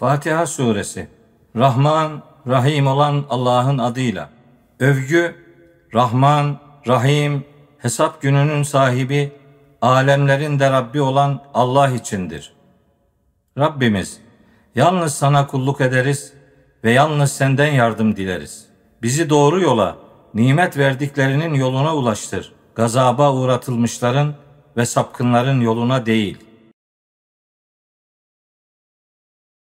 Fatiha Suresi Rahman, Rahim olan Allah'ın adıyla. Övgü, Rahman, Rahim, hesap gününün sahibi, alemlerin de Rabbi olan Allah içindir. Rabbimiz, yalnız sana kulluk ederiz ve yalnız senden yardım dileriz. Bizi doğru yola, nimet verdiklerinin yoluna ulaştır. Gazaba uğratılmışların ve sapkınların yoluna değil.''